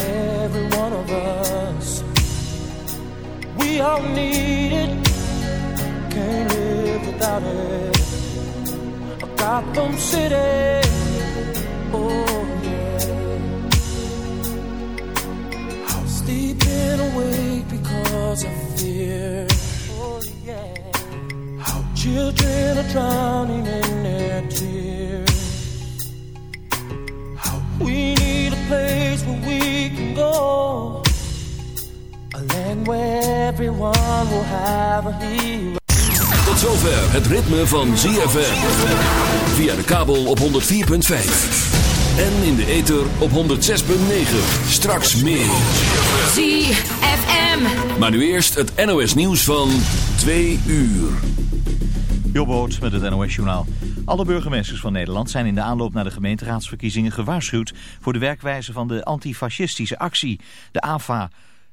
every one of us. We all need it, can't live without it. Gotham City, oh yeah. I'm sleeping awake because of fear. Oh yeah. How children are drowning in their tears. How we need a place where we go. A land where everyone will have a hero. Tot zover het ritme van ZFM. Via de kabel op 104.5. En in de ether op 106.9. Straks meer. ZFM. Maar nu eerst het NOS nieuws van 2 uur. Jobboot met het NOS-journaal. Alle burgemeesters van Nederland zijn in de aanloop naar de gemeenteraadsverkiezingen gewaarschuwd voor de werkwijze van de antifascistische actie, de AVA.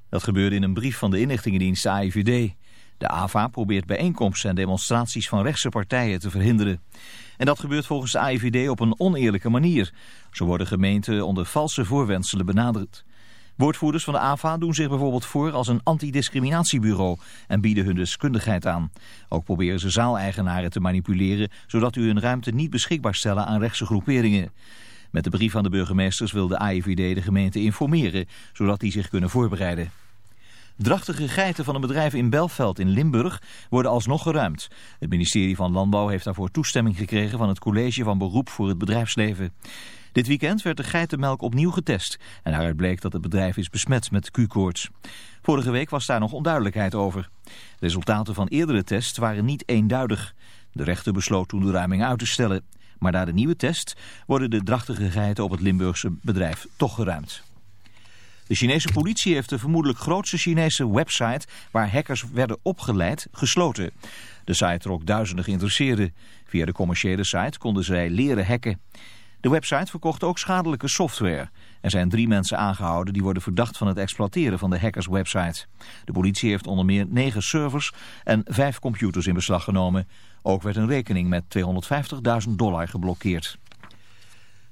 Dat gebeurde in een brief van de inlichtingendienst AIVD. De AVA probeert bijeenkomsten en demonstraties van rechtse partijen te verhinderen. En dat gebeurt volgens de AIVD op een oneerlijke manier. Zo worden gemeenten onder valse voorwendselen benaderd. Woordvoerders van de AVA doen zich bijvoorbeeld voor als een antidiscriminatiebureau en bieden hun deskundigheid aan. Ook proberen ze zaaleigenaren te manipuleren, zodat u hun ruimte niet beschikbaar stellen aan rechtse groeperingen. Met de brief aan de burgemeesters wil de AIVD de gemeente informeren, zodat die zich kunnen voorbereiden. Drachtige geiten van een bedrijf in Belveld in Limburg worden alsnog geruimd. Het ministerie van Landbouw heeft daarvoor toestemming gekregen van het College van Beroep voor het Bedrijfsleven. Dit weekend werd de geitenmelk opnieuw getest en daaruit bleek dat het bedrijf is besmet met Q-koorts. Vorige week was daar nog onduidelijkheid over. Resultaten van eerdere tests waren niet eenduidig. De rechter besloot toen de ruiming uit te stellen. Maar na de nieuwe test worden de drachtige geiten op het Limburgse bedrijf toch geruimd. De Chinese politie heeft de vermoedelijk grootste Chinese website waar hackers werden opgeleid gesloten. De site trok duizenden geïnteresseerden. Via de commerciële site konden zij leren hacken. De website verkocht ook schadelijke software. Er zijn drie mensen aangehouden die worden verdacht van het exploiteren van de hackerswebsite. De politie heeft onder meer negen servers en vijf computers in beslag genomen. Ook werd een rekening met 250.000 dollar geblokkeerd.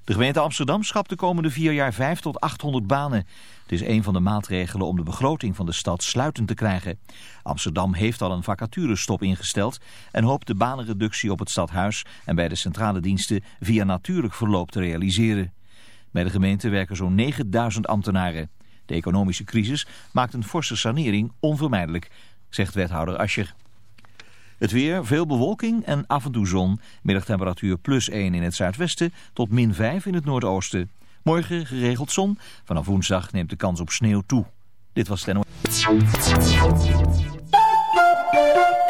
De gemeente Amsterdam schapt de komende vier jaar 5 tot 800 banen. Het is een van de maatregelen om de begroting van de stad sluitend te krijgen. Amsterdam heeft al een vacaturestop ingesteld en hoopt de banenreductie op het stadhuis en bij de centrale diensten via natuurlijk verloop te realiseren. Bij de gemeente werken zo'n 9000 ambtenaren. De economische crisis maakt een forse sanering onvermijdelijk, zegt wethouder Ascher. Het weer, veel bewolking en af en toe zon. Middagtemperatuur plus 1 in het zuidwesten tot min 5 in het noordoosten. Morgen geregeld zon. Vanaf woensdag neemt de kans op sneeuw toe. Dit was Tenno.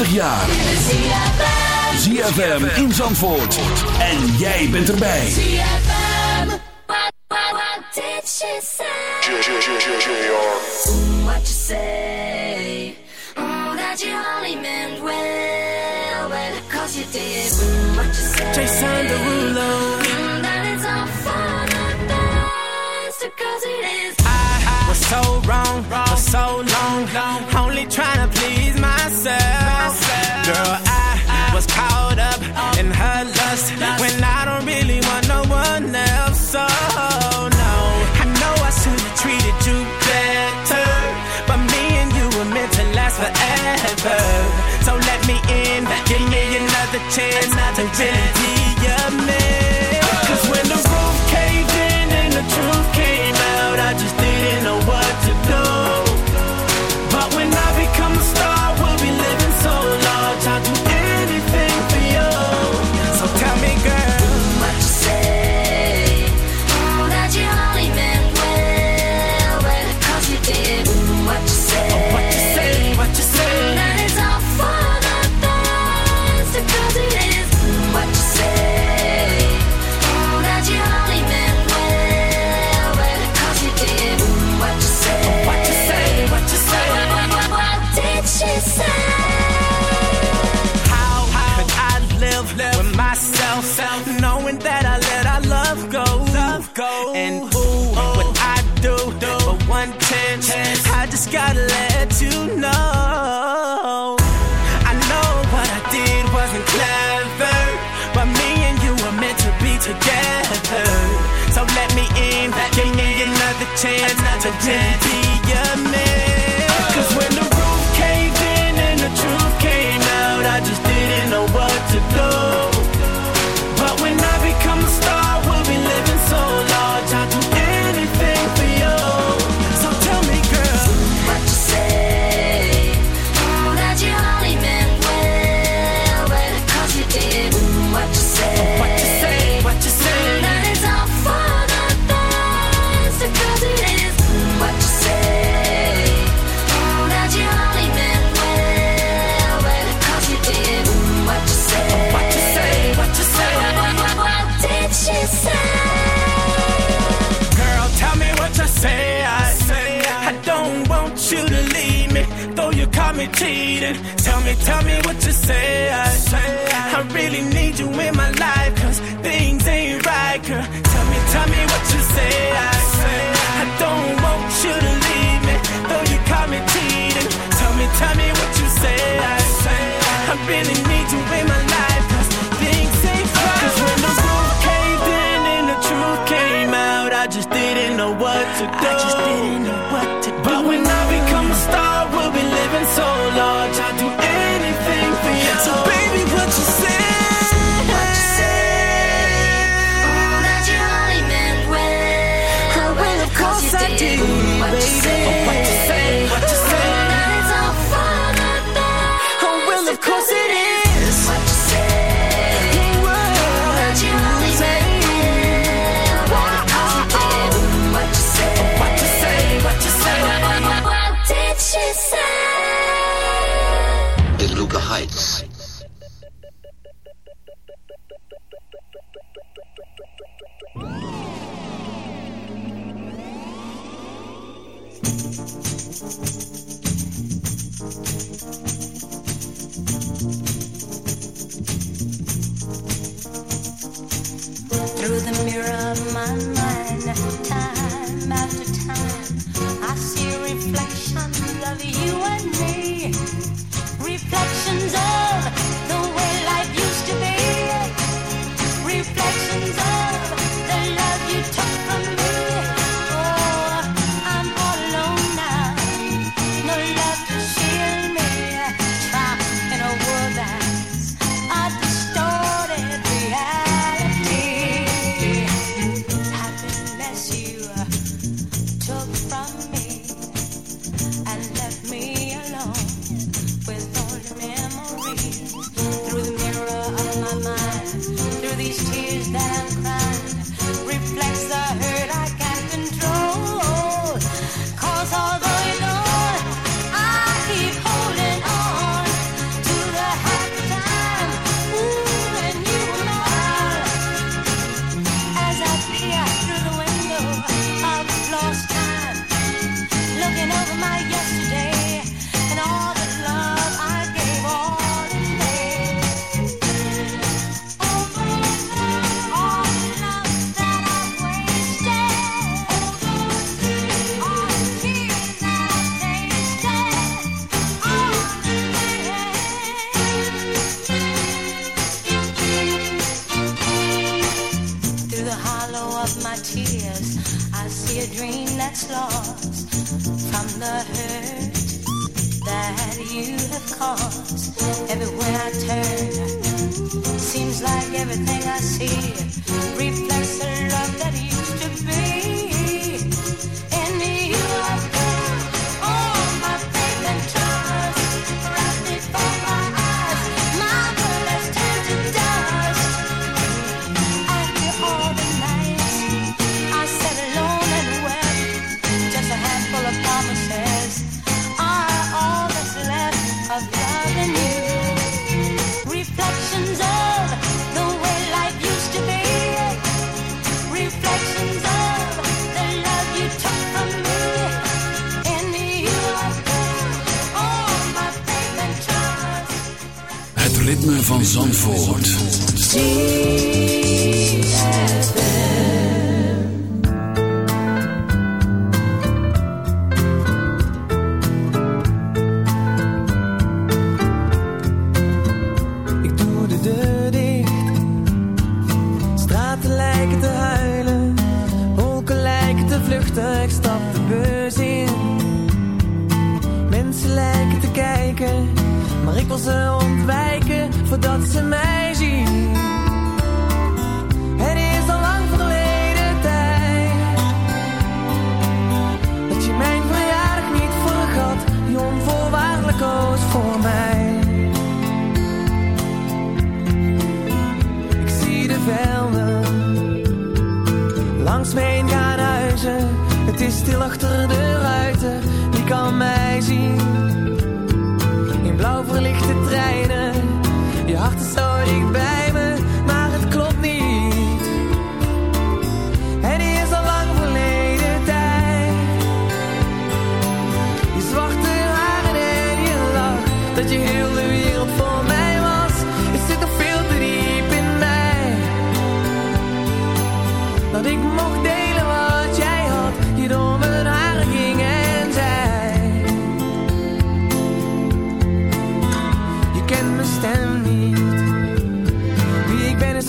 20 jaar. ZFM in Zandvoort. En jij bent erbij. ZFM. What, what, what did she say? What you say? Oh, that you only meant well. Well, cause you did. What you say? Jason Derulo. Mm, that it's all for the best. Cause it is. I, I was so wrong, wrong. for so long. long. Only trying to please myself Girl, I was caught up in her lust when I don't really want no one else. So, no, I know I should have treated you better, but me and you were meant to last forever. So let me in, give me another chance, another chance. dead.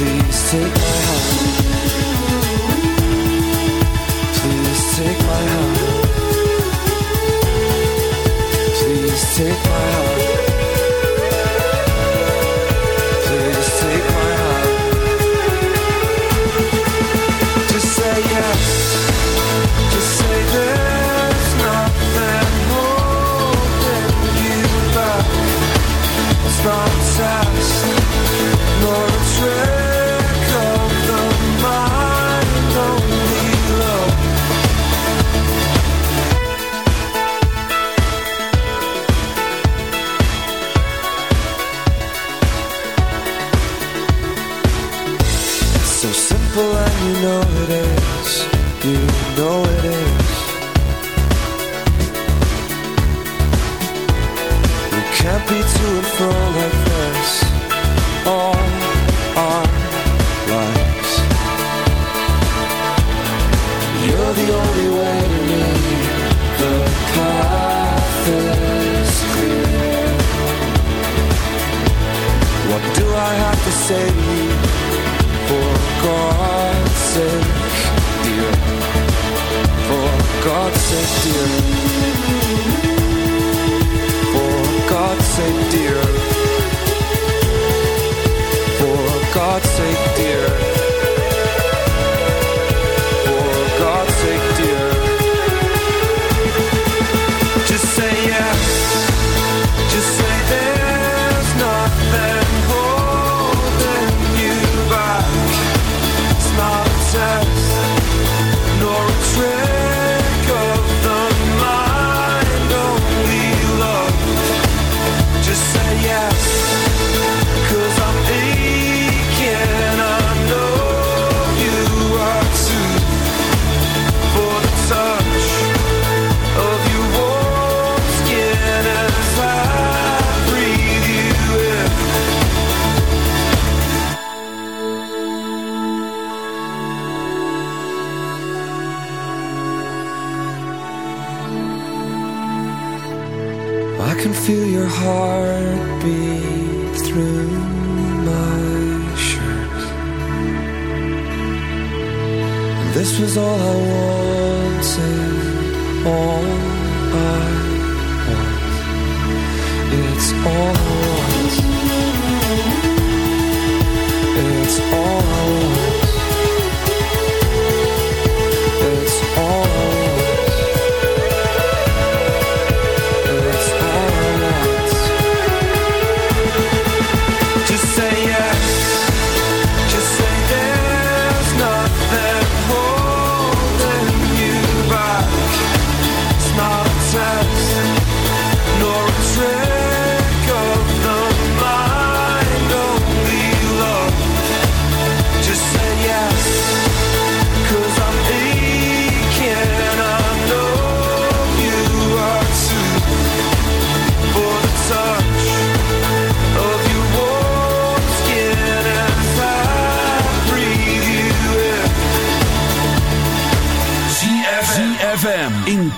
Please take my heart. Please take my. Please take my. God's sake, dear.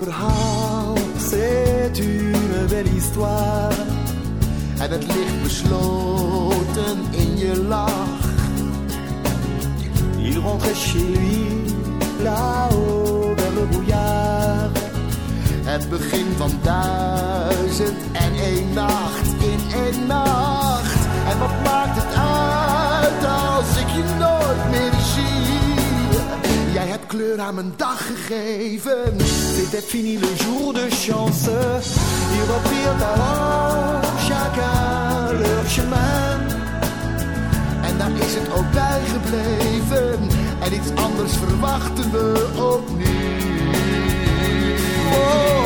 Verhaal, c'est une belle histoire. En het ligt besloten in je lach. Il rentrait chez lui, là-haut vers le brouillard. Het begin van duizend en één nacht in één nacht. En wat maakt het uit als ik je nooit meer zie? Jij hebt kleur aan mijn dag gegeven. C'était fini le jour de chance. Ils reprirent alors chacun leur chemin. En daar is het ook bij gebleven. En iets anders verwachten we niet. Oh.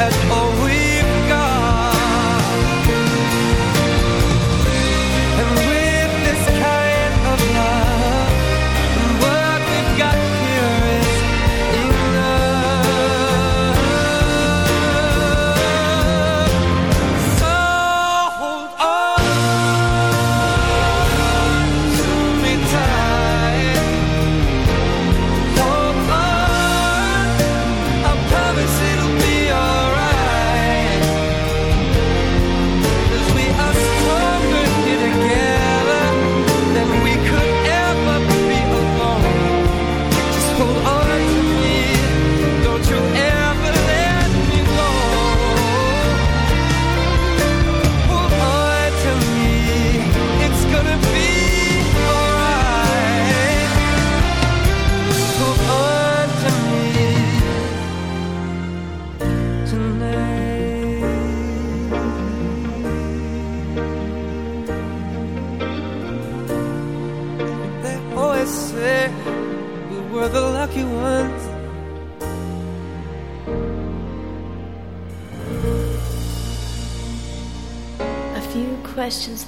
At all